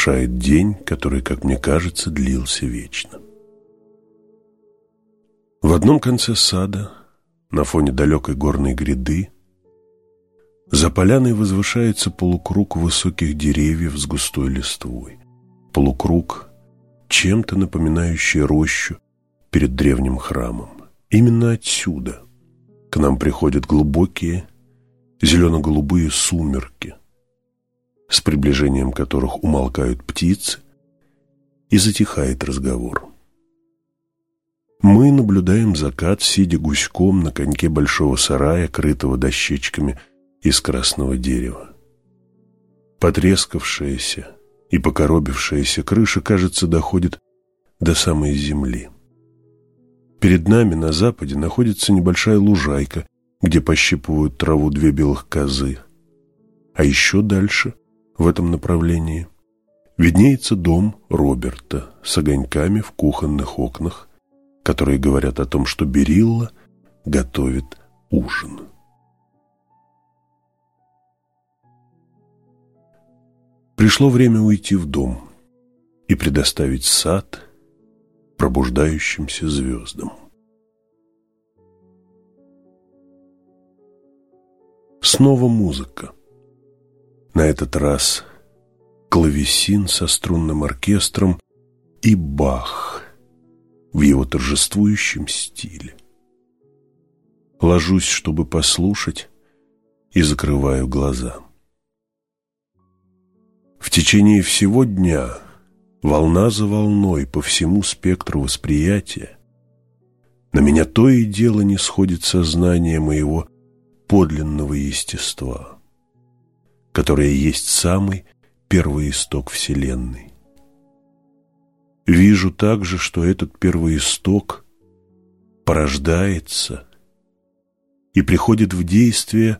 завершает день, который, как мне кажется, длился вечно. В одном конце сада, на фоне далекой горной гряды, за поляной возвышается полукруг высоких деревьев с густой листвой. Полукруг, чем-то напоминающий рощу перед древним храмом. Именно отсюда к нам приходят глубокие зелено-голубые сумерки, с приближением которых умолкают птицы и затихает разговор. Мы наблюдаем закат, сидя гуськом на коньке большого сарая, крытого дощечками из красного дерева. Потрескавшаяся и покоробившаяся крыша, кажется, доходит до самой земли. Перед нами на западе находится небольшая лужайка, где пощипывают траву две белых козы. А еще дальше, в этом направлении, виднеется дом Роберта с огоньками в кухонных окнах, которые говорят о том, что Берилла готовит ужин. Пришло время уйти в дом и предоставить сад пробуждающимся звездам. Снова музыка. На этот раз клавесин со струнным оркестром и Бах в его торжествующем стиле. Ложусь, чтобы послушать, и закрываю глаза. В течение всего дня, волна за волной по всему спектру восприятия, на меня то и дело не сходит сознание моего подлинного естества, которое есть самый первоисток Вселенной. Вижу также, что этот первоисток порождается и приходит в действие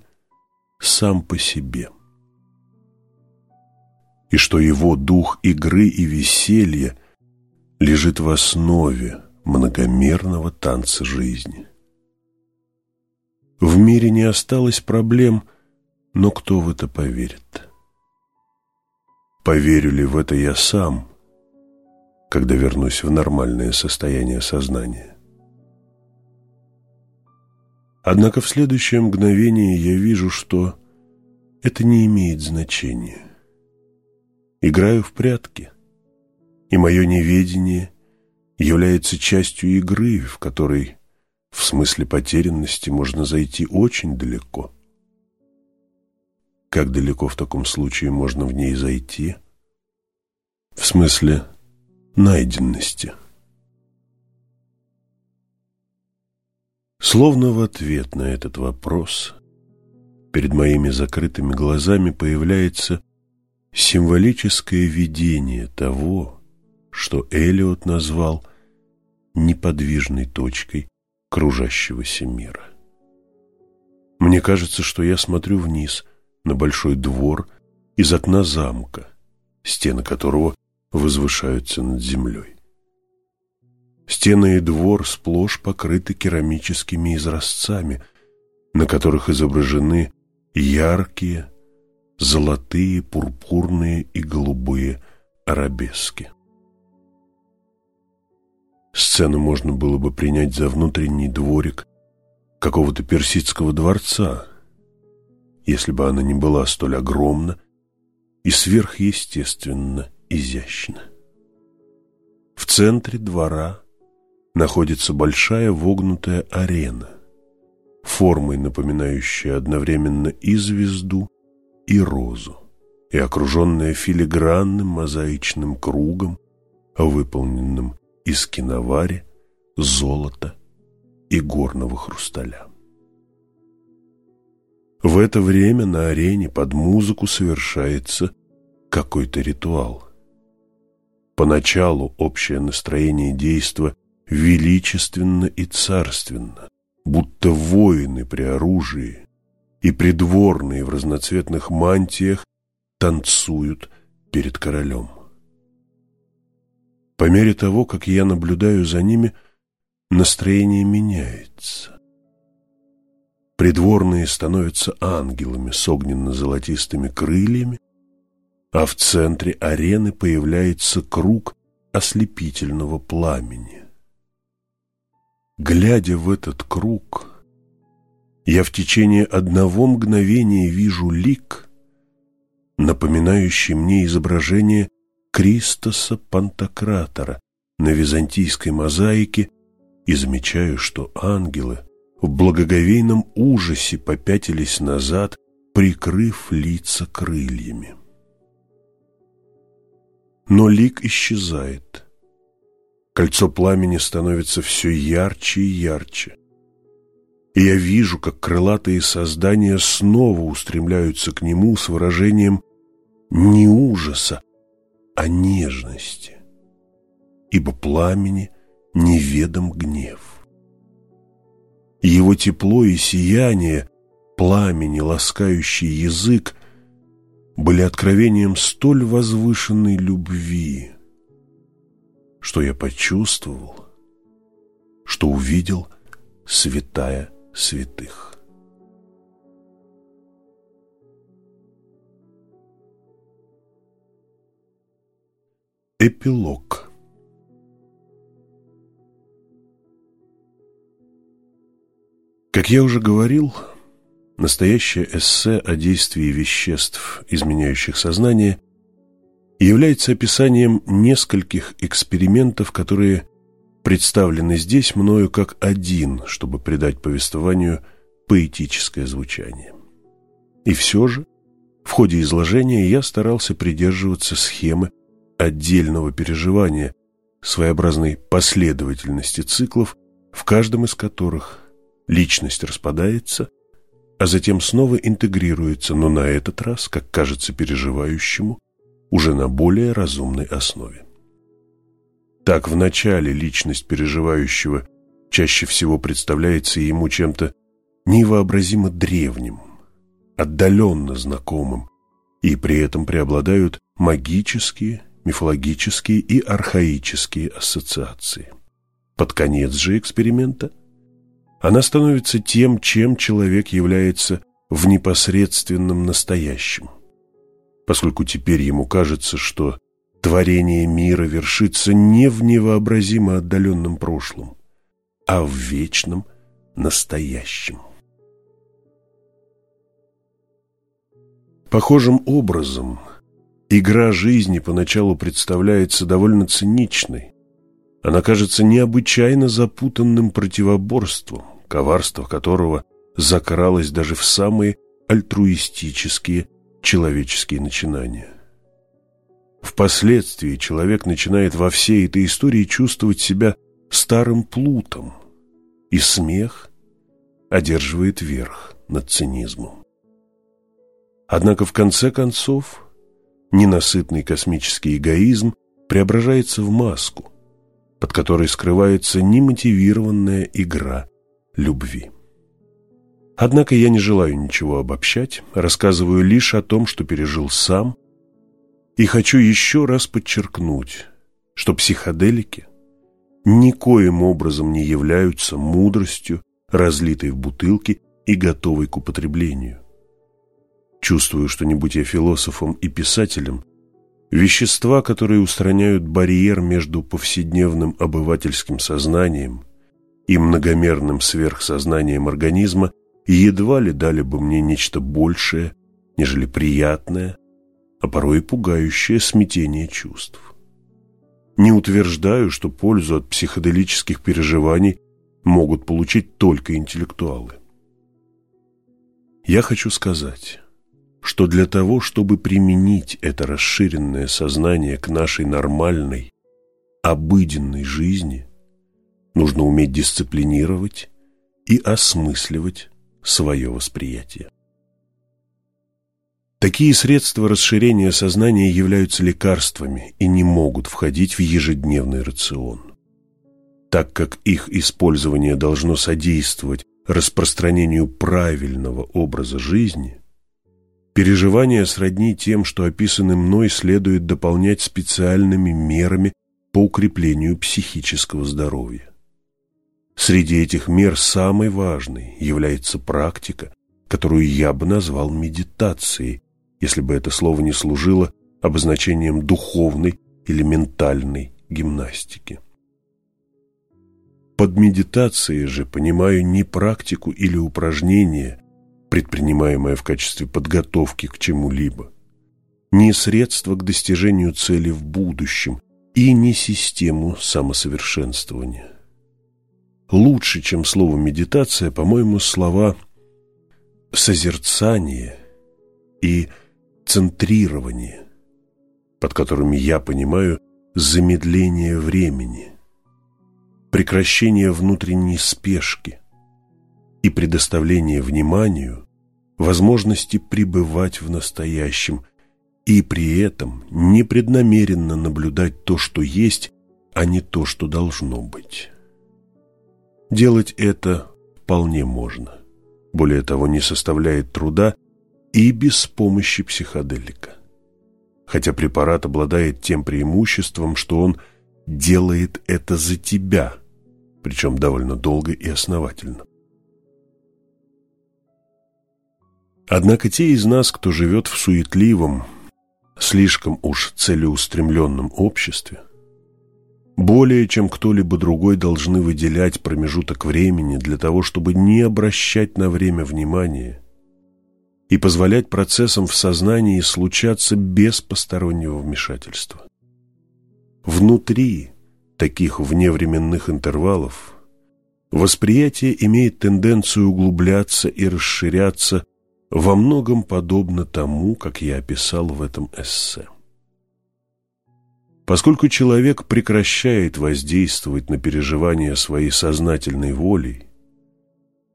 сам по себе – и что его дух игры и веселья лежит в основе многомерного танца жизни. В мире не осталось проблем, но кто в это поверит? Поверю ли в это я сам, когда вернусь в нормальное состояние сознания? Однако в следующее мгновение я вижу, что это не имеет значения играю в прятки, и мое неведение является частью игры, в которой в смысле потерянности можно зайти очень далеко. Как далеко в таком случае можно в ней зайти? В смысле найденности. Словно в ответ на этот вопрос перед моими закрытыми глазами появляется символическое видение того, что Элиот назвал неподвижной точкой кружащегося мира. Мне кажется, что я смотрю вниз на большой двор из окна замка, стены которого возвышаются над землей. Стены и двор сплошь покрыты керамическими изразцами, на которых изображены яркие, золотые, пурпурные и голубые арабески. Сцену можно было бы принять за внутренний дворик какого-то персидского дворца, если бы она не была столь огромна и сверхъестественно изящна. В центре двора находится большая вогнутая арена, формой напоминающая одновременно и звезду, и розу, и окруженная филигранным мозаичным кругом, выполненным из киновари, золота и горного хрусталя. В это время на арене под музыку совершается какой-то ритуал. Поначалу общее настроение действа величественно и царственно, будто воины при оружии, и придворные в разноцветных мантиях танцуют перед королем. По мере того, как я наблюдаю за ними, настроение меняется. Придворные становятся ангелами с огненно-золотистыми крыльями, а в центре арены появляется круг ослепительного пламени. Глядя в этот круг, я в течение одного мгновения вижу лик, напоминающий мне изображение Кристоса Пантократора на византийской мозаике и замечаю, что ангелы в благоговейном ужасе попятились назад, прикрыв лица крыльями. Но лик исчезает. Кольцо пламени становится все ярче и ярче. И я вижу, как крылатые создания снова устремляются к нему с выражением не ужаса, а нежности, ибо пламени неведом гнев. Его тепло и сияние, пламени, ласкающий язык, были откровением столь возвышенной любви, что я почувствовал, что увидел святая святых. Эпилог Как я уже говорил, настоящее эссе о действии веществ, изменяющих сознание, является описанием нескольких экспериментов, которые представлены здесь мною как один, чтобы придать повествованию поэтическое звучание. И все же, в ходе изложения я старался придерживаться схемы отдельного переживания, своеобразной последовательности циклов, в каждом из которых личность распадается, а затем снова интегрируется, но на этот раз, как кажется переживающему, уже на более разумной основе. Так в начале личность переживающего чаще всего представляется ему чем-то невообразимо древним, отдаленно знакомым, и при этом преобладают магические мифологические и архаические ассоциации. Под конец же эксперимента она становится тем, чем человек является в непосредственном настоящем, поскольку теперь ему кажется, что творение мира вершится не в невообразимо отдаленном прошлом, а в вечном настоящем. Похожим образом Игра жизни поначалу представляется довольно циничной. Она кажется необычайно запутанным противоборством, коварство которого закралось даже в самые альтруистические человеческие начинания. Впоследствии человек начинает во всей этой истории чувствовать себя старым плутом, и смех одерживает верх над цинизмом. Однако в конце концов ненасытный космический эгоизм преображается в маску, под которой скрывается немотивированная игра любви. Однако я не желаю ничего обобщать, рассказываю лишь о том, что пережил сам, и хочу еще раз подчеркнуть, что психоделики никоим образом не являются мудростью, разлитой в бутылке и готовой к употреблению. Чувствую, что не будь я философом и писателем, вещества, которые устраняют барьер между повседневным обывательским сознанием и многомерным сверхсознанием организма, едва ли дали бы мне нечто большее, нежели приятное, а порой и пугающее смятение чувств. Не утверждаю, что пользу от психоделических переживаний могут получить только интеллектуалы. Я хочу сказать, что для того, чтобы применить это расширенное сознание к нашей нормальной, обыденной жизни, нужно уметь дисциплинировать и осмысливать свое восприятие. Такие средства расширения сознания являются лекарствами и не могут входить в ежедневный рацион. Так как их использование должно содействовать распространению правильного образа жизни, Переживания сродни тем, что описаны мной, следует дополнять специальными мерами по укреплению психического здоровья. Среди этих мер самой важной является практика, которую я бы назвал медитацией, если бы это слово не служило обозначением духовной или ментальной гимнастики. Под медитацией же понимаю не практику или упражнение, предпринимаемое в качестве подготовки к чему-либо, не средство к достижению цели в будущем и не систему самосовершенствования. Лучше, чем слово «медитация», по-моему, слова «созерцание» и «центрирование», под которыми я понимаю замедление времени, прекращение внутренней спешки и предоставление вниманию возможности пребывать в настоящем и при этом непреднамеренно наблюдать то, что есть, а не то, что должно быть. Делать это вполне можно. Более того, не составляет труда и без помощи психоделика. Хотя препарат обладает тем преимуществом, что он делает это за тебя, причем довольно долго и основательно. Однако те из нас, кто живет в суетливом, слишком уж целеустремленном обществе, более чем кто-либо другой должны выделять промежуток времени для того, чтобы не обращать на время внимания и позволять процессам в сознании случаться без постороннего вмешательства. Внутри таких вневременных интервалов восприятие имеет тенденцию углубляться и расширяться во многом подобно тому, как я описал в этом эссе. Поскольку человек прекращает воздействовать на переживания своей сознательной волей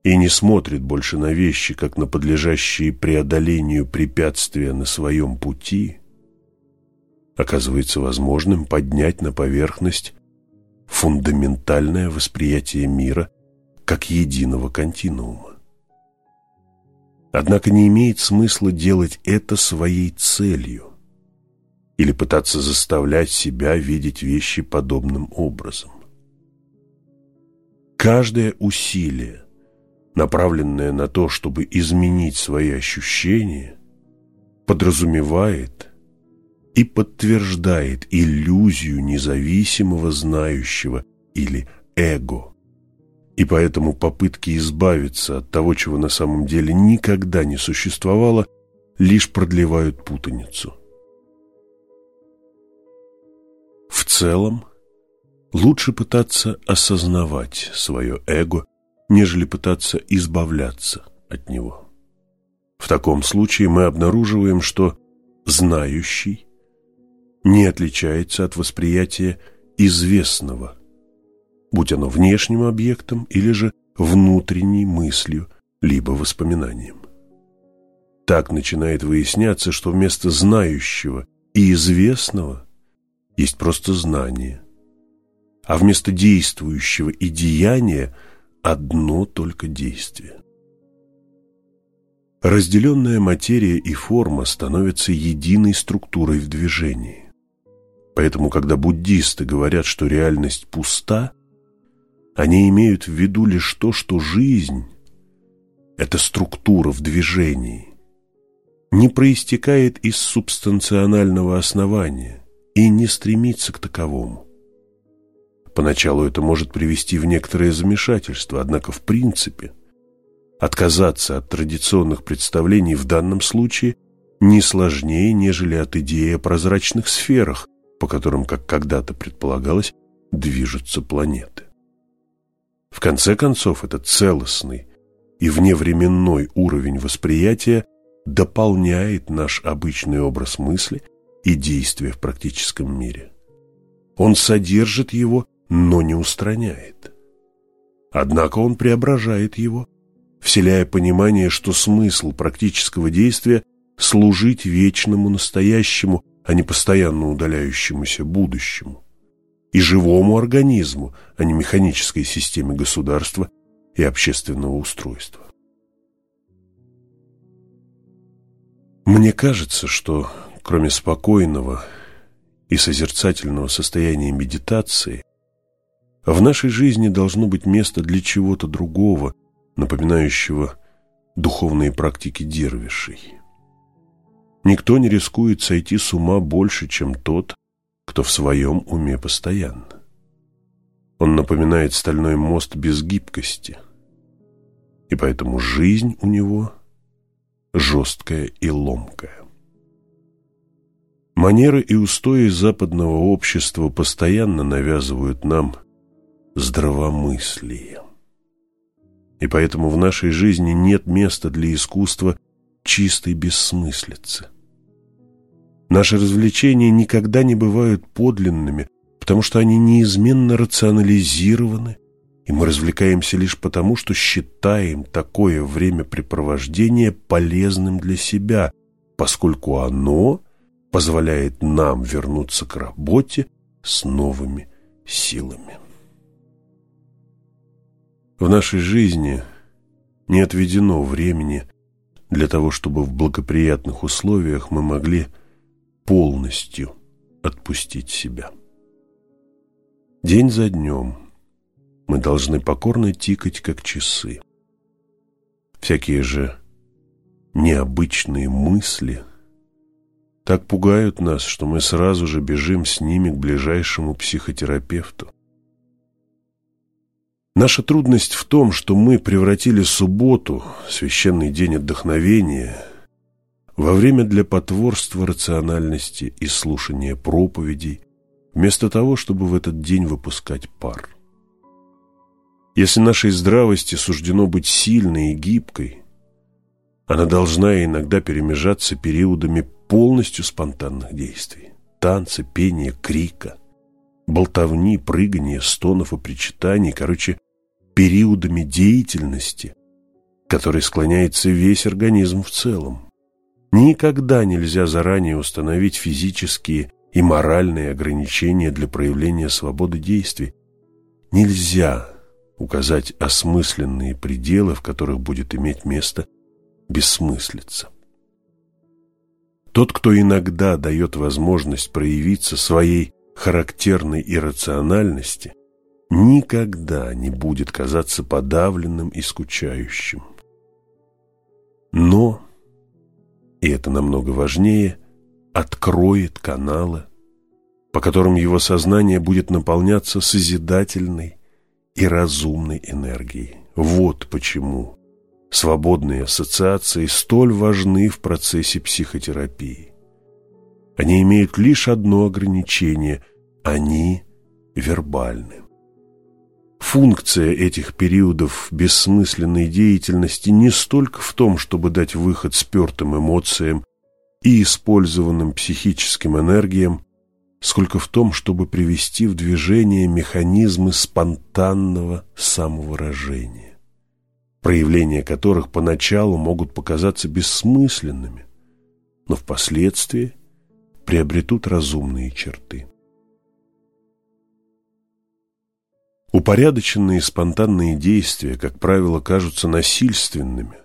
и не смотрит больше на вещи, как на подлежащие преодолению препятствия на своем пути, оказывается возможным поднять на поверхность фундаментальное восприятие мира как единого континуума. Однако не имеет смысла делать это своей целью или пытаться заставлять себя видеть вещи подобным образом. Каждое усилие, направленное на то, чтобы изменить свои ощущения, подразумевает и подтверждает иллюзию независимого знающего или эго. И поэтому попытки избавиться от того, чего на самом деле никогда не существовало, лишь продлевают путаницу – целом, лучше пытаться осознавать свое эго, нежели пытаться избавляться от него. В таком случае мы обнаруживаем, что знающий не отличается от восприятия известного, будь оно внешним объектом или же внутренней мыслью, либо воспоминанием. Так начинает выясняться, что вместо знающего и известного есть просто знание. А вместо действующего и деяния одно только действие. Разделенная материя и форма становятся единой структурой в движении. Поэтому, когда буддисты говорят, что реальность пуста, они имеют в виду лишь то, что жизнь – это структура в движении, не проистекает из субстанционального основания, и не стремиться к таковому. Поначалу это может привести в некоторое замешательство, однако в принципе отказаться от традиционных представлений в данном случае не сложнее, нежели от идеи о прозрачных сферах, по которым, как когда-то предполагалось, движутся планеты. В конце концов, этот целостный и вневременной уровень восприятия дополняет наш обычный образ мысли – и действия в практическом мире. Он содержит его, но не устраняет. Однако он преображает его, вселяя понимание, что смысл практического действия – служить вечному настоящему, а не постоянно удаляющемуся будущему, и живому организму, а не механической системе государства и общественного устройства. Мне кажется, что кроме спокойного и созерцательного состояния медитации, в нашей жизни должно быть место для чего-то другого, напоминающего духовные практики дервишей. Никто не рискует сойти с ума больше, чем тот, кто в своем уме постоянно. Он напоминает стальной мост без гибкости, и поэтому жизнь у него жесткая и ломкая. Манеры и устои западного общества постоянно навязывают нам здравомыслие. И поэтому в нашей жизни нет места для искусства чистой бессмыслицы. Наши развлечения никогда не бывают подлинными, потому что они неизменно рационализированы, и мы развлекаемся лишь потому, что считаем такое времяпрепровождение полезным для себя, поскольку оно позволяет нам вернуться к работе с новыми силами. В нашей жизни не отведено времени для того, чтобы в благоприятных условиях мы могли полностью отпустить себя. День за днем мы должны покорно тикать, как часы. Всякие же необычные мысли так пугают нас, что мы сразу же бежим с ними к ближайшему психотерапевту. Наша трудность в том, что мы превратили субботу, священный день отдохновения, во время для потворства рациональности и слушания проповедей, вместо того, чтобы в этот день выпускать пар. Если нашей здравости суждено быть сильной и гибкой, она должна иногда перемежаться периодами полностью спонтанных действий. Танца, пения, крика, болтовни, прыгания, стонов и причитаний, короче, периодами деятельности, которой склоняется весь организм в целом. Никогда нельзя заранее установить физические и моральные ограничения для проявления свободы действий. Нельзя указать осмысленные пределы, в которых будет иметь место бессмыслица. Тот, кто иногда дает возможность проявиться своей характерной иррациональности – никогда не будет казаться подавленным и скучающим. Но, и это намного важнее, откроет каналы, по которым его сознание будет наполняться созидательной и разумной энергией. Вот почему свободные ассоциации столь важны в процессе психотерапии. Они имеют лишь одно ограничение – они вербальны. Функция этих периодов бессмысленной деятельности не столько в том, чтобы дать выход спертым эмоциям и использованным психическим энергиям, сколько в том, чтобы привести в движение механизмы спонтанного самовыражения, проявления которых поначалу могут показаться бессмысленными, но впоследствии приобретут разумные черты. Упорядоченные спонтанные действия, как правило, кажутся насильственными,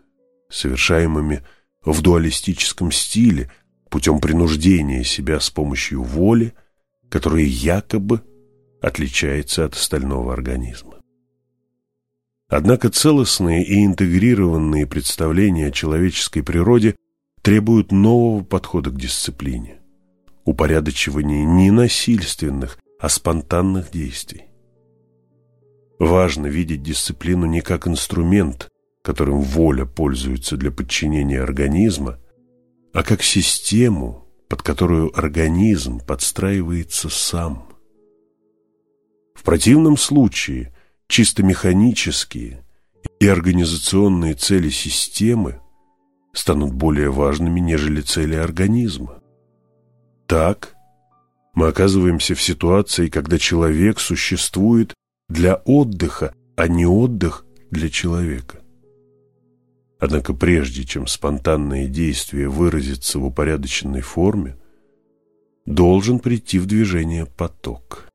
совершаемыми в дуалистическом стиле, путем принуждения себя с помощью воли, которая якобы отличается от остального организма. Однако целостные и интегрированные представления о человеческой природе требуют нового подхода к дисциплине, упорядочивания не насильственных, а спонтанных действий. Важно видеть дисциплину не как инструмент, которым воля пользуется для подчинения организма, а как систему, под которую организм подстраивается сам. В противном случае чисто механические и организационные цели системы станут более важными, нежели цели организма. Так мы оказываемся в ситуации, когда человек существует для отдыха, а не отдых для человека. Однако прежде чем спонтанное действие выразится в упорядоченной форме, должен прийти в движение поток.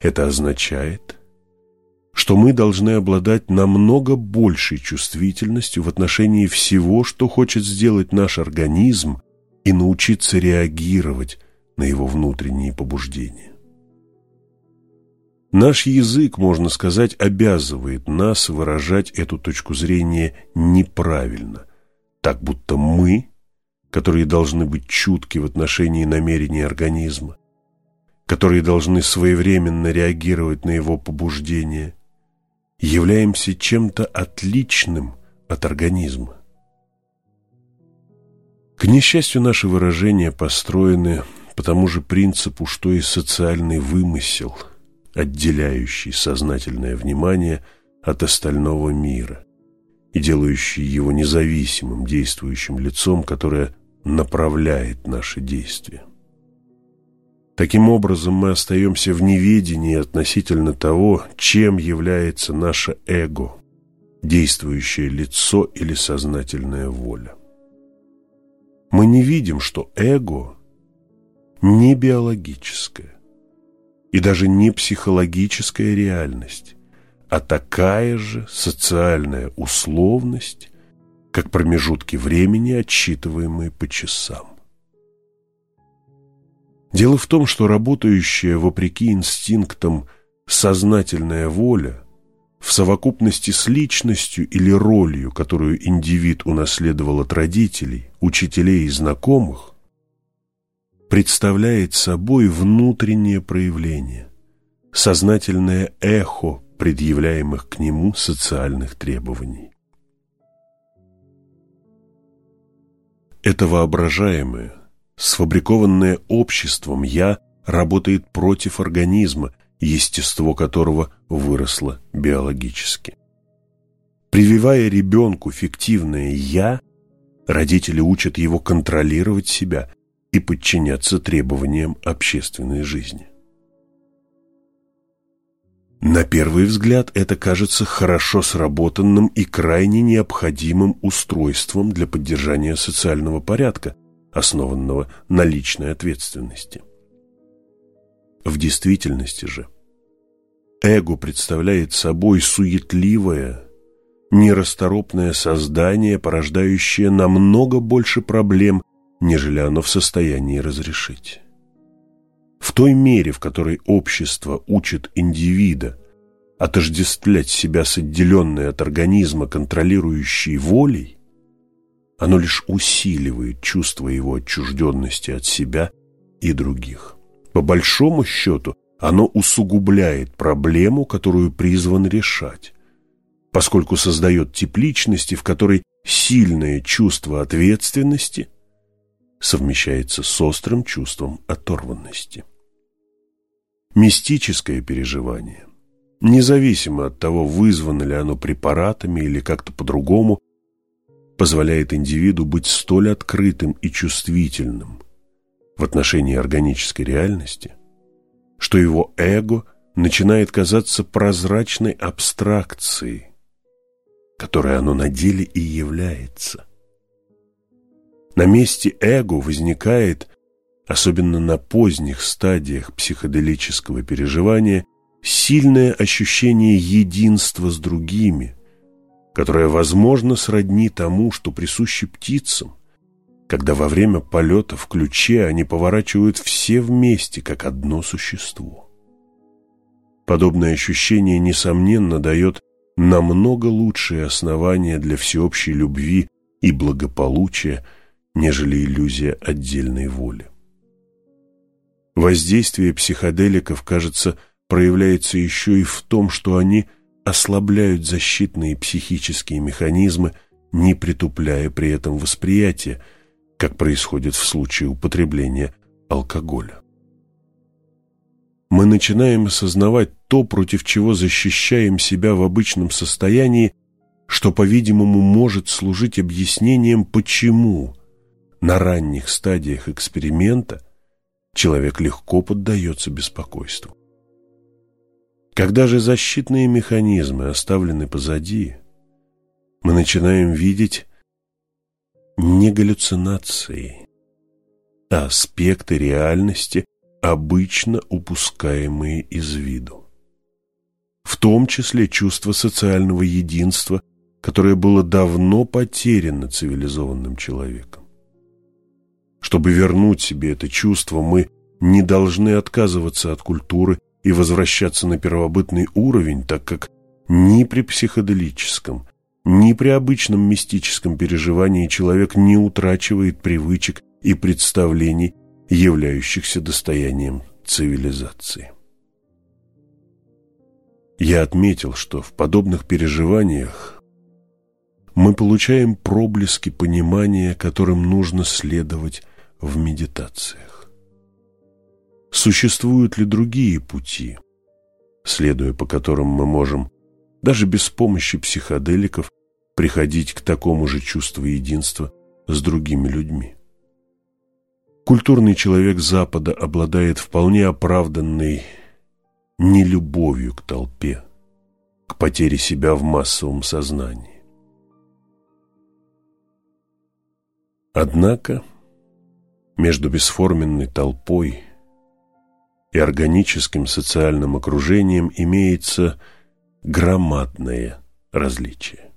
Это означает, что мы должны обладать намного большей чувствительностью в отношении всего, что хочет сделать наш организм, и научиться реагировать на его внутренние побуждения. Наш язык, можно сказать, обязывает нас выражать эту точку зрения неправильно, так будто мы которые должны быть чутки в отношении намерений организма, которые должны своевременно реагировать на его побуждение, являемся чем-то отличным от организма. К несчастью, наши выражения построены по тому же принципу, что и социальный вымысел, отделяющий сознательное внимание от остального мира и делающий его независимым действующим лицом, которое направляет наши действия. Таким образом, мы остаемся в неведении относительно того, чем является наше эго, действующее лицо или сознательная воля мы не видим, что эго не биологическая и даже не психологическая реальность, а такая же социальная условность, как промежутки времени, отсчитываемые по часам. Дело в том, что работающая вопреки инстинктам сознательная воля – в совокупности с личностью или ролью, которую индивид унаследовал от родителей, учителей и знакомых, представляет собой внутреннее проявление, сознательное эхо предъявляемых к нему социальных требований. Это воображаемое, сфабрикованное обществом «я» работает против организма естество которого выросло биологически. Прививая ребенку фиктивное «я», родители учат его контролировать себя и подчиняться требованиям общественной жизни. На первый взгляд это кажется хорошо сработанным и крайне необходимым устройством для поддержания социального порядка, основанного на личной ответственности. В действительности же эго представляет собой суетливое, нерасторопное создание, порождающее намного больше проблем, нежели оно в состоянии разрешить. В той мере, в которой общество учит индивида отождествлять себя с отделенной от организма контролирующей волей, оно лишь усиливает чувство его отчужденности от себя и других. По большому счету, оно усугубляет проблему, которую призван решать, поскольку создает тип личности, в которой сильное чувство ответственности совмещается с острым чувством оторванности. Мистическое переживание, независимо от того, вызвано ли оно препаратами или как-то по-другому, позволяет индивиду быть столь открытым и чувствительным – в отношении органической реальности, что его эго начинает казаться прозрачной абстракцией, которой оно на деле и является. На месте эго возникает, особенно на поздних стадиях психоделического переживания, сильное ощущение единства с другими, которое, возможно, сродни тому, что присуще птицам, когда во время полета в ключе они поворачивают все вместе, как одно существо. Подобное ощущение, несомненно, дает намного лучшие основания для всеобщей любви и благополучия, нежели иллюзия отдельной воли. Воздействие психоделиков, кажется, проявляется еще и в том, что они ослабляют защитные психические механизмы, не притупляя при этом восприятие – как происходит в случае употребления алкоголя. Мы начинаем осознавать то, против чего защищаем себя в обычном состоянии, что, по-видимому, может служить объяснением, почему на ранних стадиях эксперимента человек легко поддается беспокойству. Когда же защитные механизмы оставлены позади, мы начинаем видеть не галлюцинации, а аспекты реальности, обычно упускаемые из виду. В том числе чувство социального единства, которое было давно потеряно цивилизованным человеком. Чтобы вернуть себе это чувство, мы не должны отказываться от культуры и возвращаться на первобытный уровень, так как ни при психоделическом, Ни при обычном мистическом переживании человек не утрачивает привычек и представлений, являющихся достоянием цивилизации. Я отметил, что в подобных переживаниях мы получаем проблески понимания, которым нужно следовать в медитациях. Существуют ли другие пути, следуя по которым мы можем, даже без помощи психоделиков, приходить к такому же чувству единства с другими людьми? Культурный человек Запада обладает вполне оправданной нелюбовью к толпе, к потере себя в массовом сознании. Однако между бесформенной толпой и органическим социальным окружением имеется громадное различие.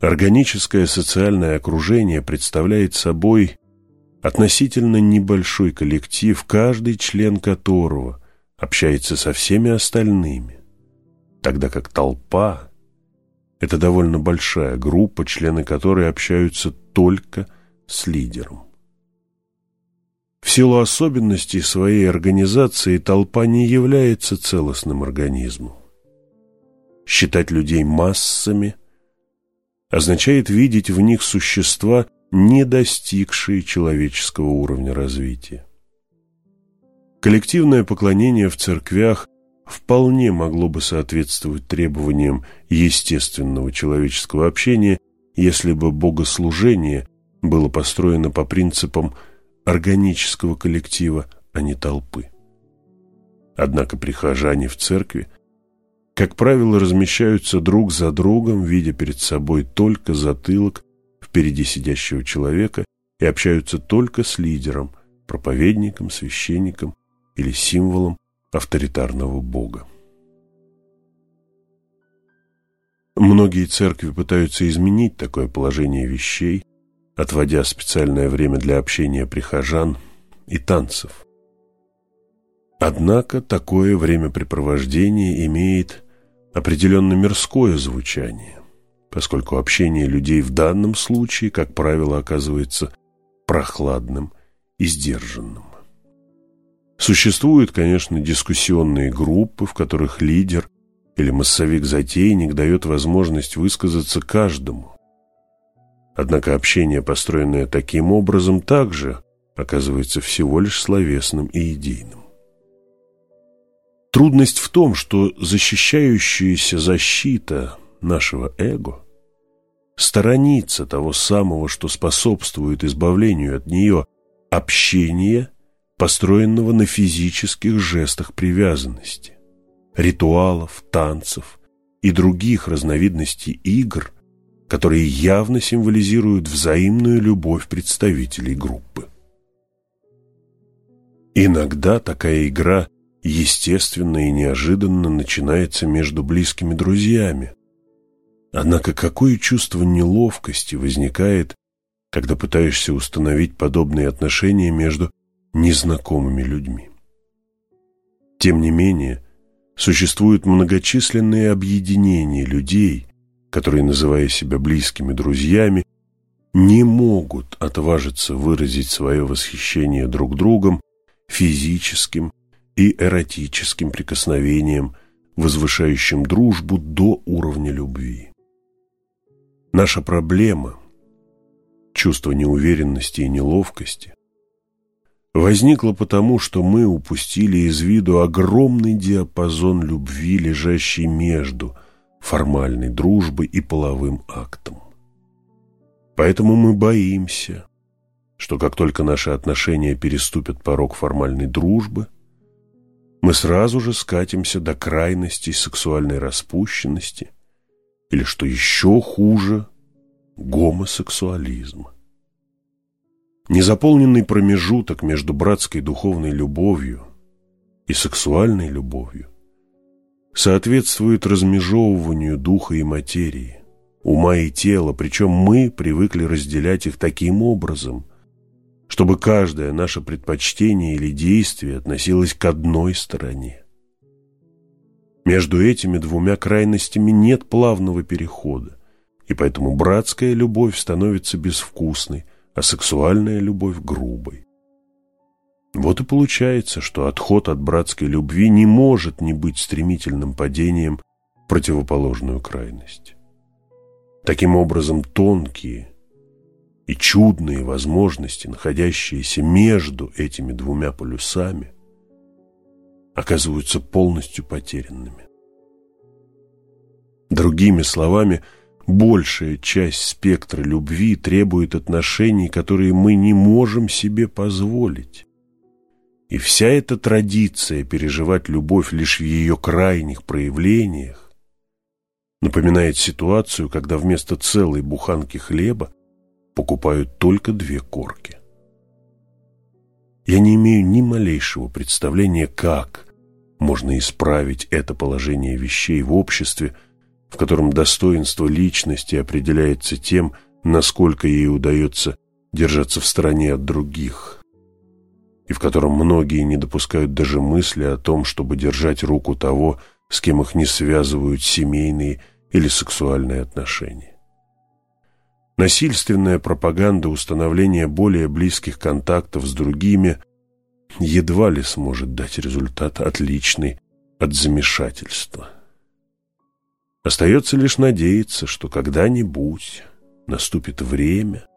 Органическое социальное окружение представляет собой относительно небольшой коллектив, каждый член которого общается со всеми остальными, тогда как толпа – это довольно большая группа, члены которой общаются только с лидером. В силу особенностей своей организации толпа не является целостным организмом. Считать людей массами означает видеть в них существа – не достигшие человеческого уровня развития. Коллективное поклонение в церквях вполне могло бы соответствовать требованиям естественного человеческого общения, если бы богослужение было построено по принципам органического коллектива, а не толпы. Однако прихожане в церкви, как правило, размещаются друг за другом, видя перед собой только затылок впереди сидящего человека и общаются только с лидером, проповедником, священником или символом авторитарного бога. Многие церкви пытаются изменить такое положение вещей, отводя специальное время для общения прихожан и танцев. Однако такое времяпрепровождение имеет определенно мирское звучание поскольку общение людей в данном случае, как правило, оказывается прохладным и сдержанным. Существуют, конечно, дискуссионные группы, в которых лидер или массовик-затейник дает возможность высказаться каждому. Однако общение, построенное таким образом, также оказывается всего лишь словесным и идейным. Трудность в том, что защищающаяся защита нашего эго сторонится того самого, что способствует избавлению от нее, общения, построенного на физических жестах привязанности, ритуалов, танцев и других разновидностей игр, которые явно символизируют взаимную любовь представителей группы. Иногда такая игра естественно и неожиданно начинается между близкими друзьями, Однако какое чувство неловкости возникает, когда пытаешься установить подобные отношения между незнакомыми людьми? Тем не менее, существуют многочисленные объединения людей, которые, называя себя близкими друзьями, не могут отважиться выразить свое восхищение друг другом физическим и эротическим прикосновением, возвышающим дружбу до уровня любви. Наша проблема, чувство неуверенности и неловкости, возникло потому, что мы упустили из виду огромный диапазон любви, лежащий между формальной дружбой и половым актом. Поэтому мы боимся, что как только наши отношения переступят порог формальной дружбы, мы сразу же скатимся до крайностей сексуальной распущенности – или, что еще хуже, гомосексуализм. Незаполненный промежуток между братской духовной любовью и сексуальной любовью соответствует размежевыванию духа и материи, ума и тела, причем мы привыкли разделять их таким образом, чтобы каждое наше предпочтение или действие относилось к одной стороне. Между этими двумя крайностями нет плавного перехода, и поэтому братская любовь становится безвкусной, а сексуальная любовь – грубой. Вот и получается, что отход от братской любви не может не быть стремительным падением в противоположную крайность. Таким образом, тонкие и чудные возможности, находящиеся между этими двумя полюсами, оказываются полностью потерянными. Другими словами, большая часть спектра любви требует отношений, которые мы не можем себе позволить. И вся эта традиция переживать любовь лишь в ее крайних проявлениях напоминает ситуацию, когда вместо целой буханки хлеба покупают только две корки. Я не имею ни малейшего представления, как можно исправить это положение вещей в обществе, в котором достоинство личности определяется тем, насколько ей удается держаться в стороне от других – и в котором многие не допускают даже мысли о том, чтобы держать руку того, с кем их не связывают семейные или сексуальные отношения. Насильственная пропаганда установления более близких контактов с другими едва ли сможет дать результат отличный от замешательства. Остается лишь надеяться, что когда-нибудь наступит время,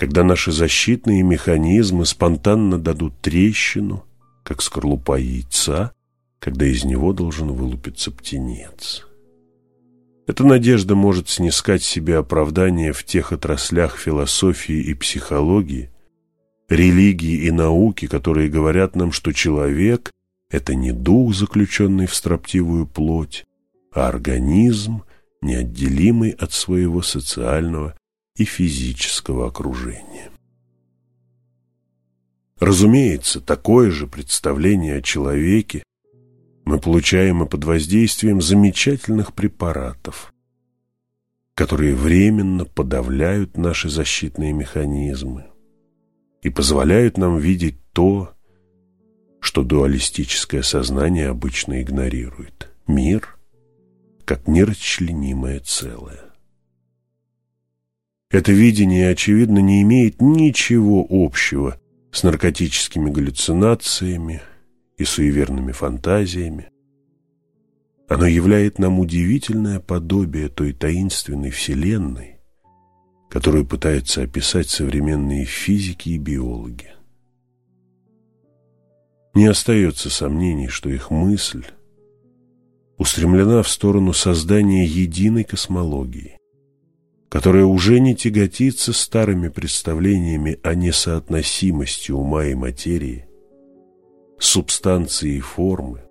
когда наши защитные механизмы спонтанно дадут трещину, как скорлупа яйца, когда из него должен вылупиться птенец. Эта надежда может снискать себе оправдание в тех отраслях философии и психологии, религии и науки, которые говорят нам, что человек – это не дух, заключенный в строптивую плоть, а организм, неотделимый от своего социального и физического окружения. Разумеется, такое же представление о человеке мы получаем и под воздействием замечательных препаратов, которые временно подавляют наши защитные механизмы и позволяют нам видеть то, что дуалистическое сознание обычно игнорирует – мир как нерасчленимое целое. Это видение, очевидно, не имеет ничего общего с наркотическими галлюцинациями и суеверными фантазиями. Оно являет нам удивительное подобие той таинственной вселенной, которую пытаются описать современные физики и биологи. Не остается сомнений, что их мысль устремлена в сторону создания единой космологии, которая уже не тяготится старыми представлениями о несоотносимости ума и материи, субстанции и формы,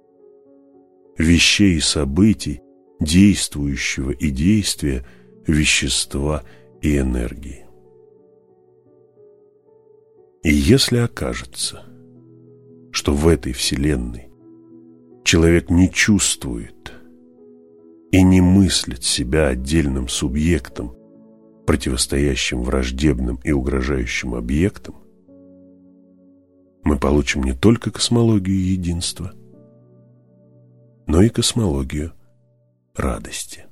вещей и событий, действующего и действия, вещества и энергии. И если окажется, что в этой Вселенной человек не чувствует и не мыслит себя отдельным субъектом, противостоящим враждебным и угрожающим объектам, мы получим не только космологию единства, но и космологию радости.